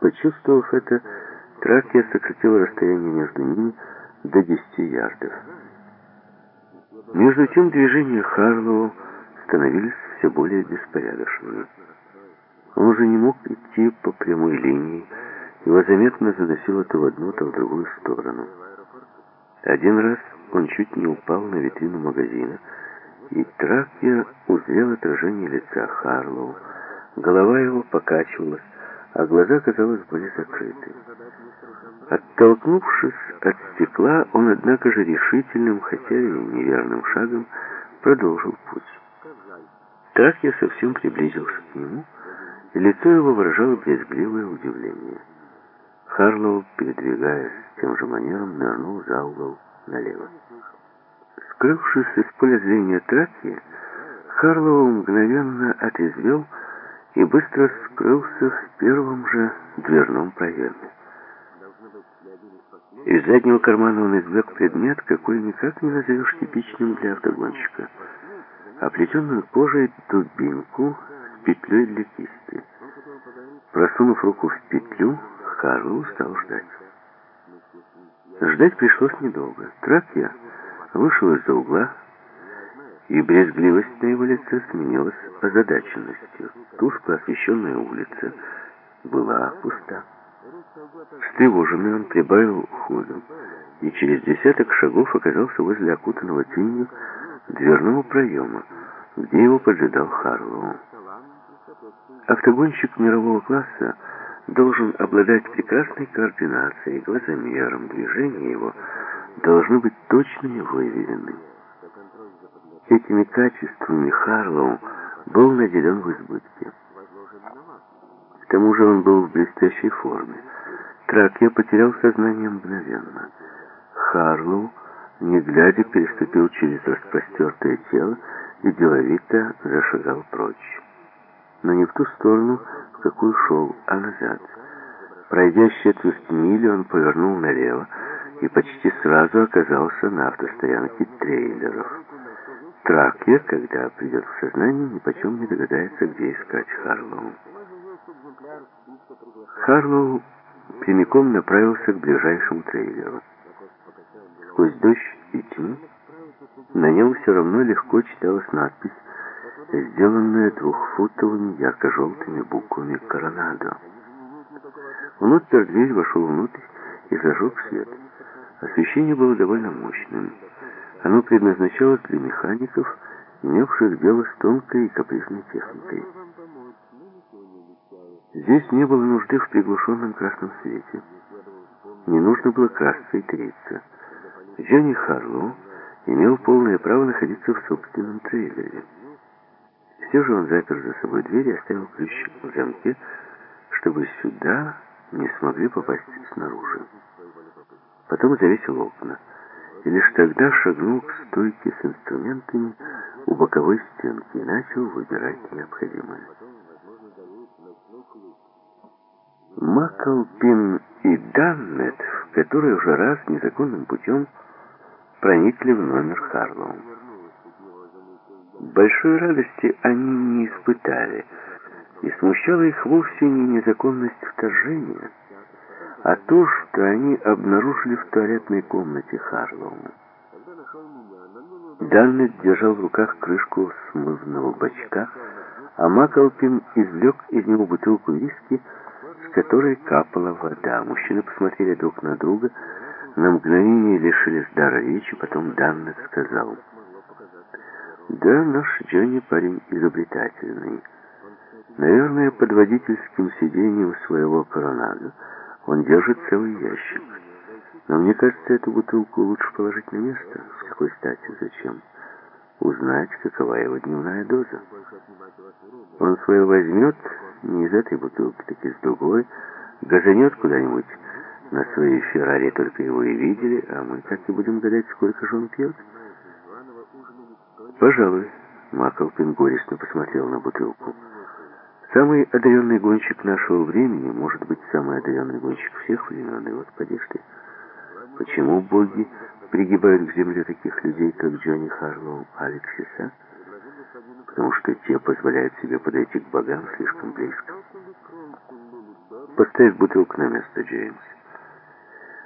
Почувствовав это, Тракия сократила расстояние между ними до 10 ярдов. Между тем движения Харлоу становились все более беспорядочными. Он уже не мог идти по прямой линии, его заметно заносило то в одну, то в другую сторону. Один раз он чуть не упал на витрину магазина, и Тракия узрел отражение лица Харлоу. Голова его покачивалась, а глаза, казалось, были закрыты. Оттолкнувшись от стекла, он, однако же, решительным, хотя и неверным шагом продолжил путь. Так я совсем приблизился к нему, и лицо его выражало брезгливое удивление. Харлоу, передвигаясь тем же манером, нырнул за угол налево. Скрывшись из поля зрения Траки, Харлоу мгновенно отрезвел и быстро скрылся в первом же дверном проеме. Из заднего кармана он извлек предмет, какой никак не назовешь типичным для автогонщика. Оплетенную кожей дубинку с петлей для кисти. Просунув руку в петлю, Харлоу стал ждать. Ждать пришлось недолго. Тракья вышел из-за угла, и брезгливость на его лице сменилась озадаченностью. Тускло освещенная улица была пуста. Встревоженный он прибавил ходу, и через десяток шагов оказался возле окутанного тенью дверного проема, где его поджидал Харлоу. Автогонщик мирового класса должен обладать прекрасной координацией, глазомером, движения его должны быть точными выверены. Этими качествами Харлоу был наделен в избытке. К тому же он был в блестящей форме. Тракья потерял сознание мгновенно. Харлоу, не глядя, переступил через распростертое тело и деловито зашагал прочь. Но не в ту сторону, в какую шел, а назад. Пройдя четверть мили, он повернул налево и почти сразу оказался на автостоянке трейлеров. Тракья, когда придет в сознание, ни почем не догадается, где искать Харлоу. Харлоу прямиком направился к ближайшему трейлеру. Сквозь дождь и тьму на нем все равно легко читалась надпись сделанная двухфутовыми ярко-желтыми буквами «Коронадо». Он отпер дверь, вошел внутрь и зажег свет. Освещение было довольно мощным. Оно предназначалось для механиков, имевших дело с тонкой и капризной техникой. Здесь не было нужды в приглушенном красном свете. Не нужно было красться и триться. Джонни Харлоу имел полное право находиться в собственном трейлере. Все же он запер за собой дверь и оставил ключ в замке, чтобы сюда не смогли попасть снаружи. Потом завесил окна, и лишь тогда шагнул к стойке с инструментами у боковой стенки и начал выбирать необходимое. Маклпин и Даннет, в которые уже раз незаконным путем проникли в номер Харлоу. Большой радости они не испытали, и смущала их вовсе не незаконность вторжения, а то, что они обнаружили в туалетной комнате Харлоу. Даннет держал в руках крышку смывного бачка, а Макалпин извлек из него бутылку виски, с которой капала вода. Мужчины посмотрели друг на друга, на мгновение лишились дара речи, потом Даннет сказал... Да, наш Джонни парень изобретательный. Наверное, под водительским сиденьем своего коронада он держит целый ящик. Но мне кажется, эту бутылку лучше положить на место. С какой стати? Зачем? Узнать, какова его дневная доза. Он свое возьмет не из этой бутылки, так из другой, газанет куда-нибудь на своей Феррари, только его и видели, а мы так и будем гадать, сколько же он пьет. «Пожалуй», — Маклпин горестно посмотрел на бутылку. «Самый одаренный гонщик нашего времени может быть самый одаренный гонщик всех времен. И вот поди ты, почему боги пригибают к земле таких людей, как Джонни Харлоу, Алексиса? Потому что те позволяют себе подойти к богам слишком близко. Поставь бутылку на место, Джеймс.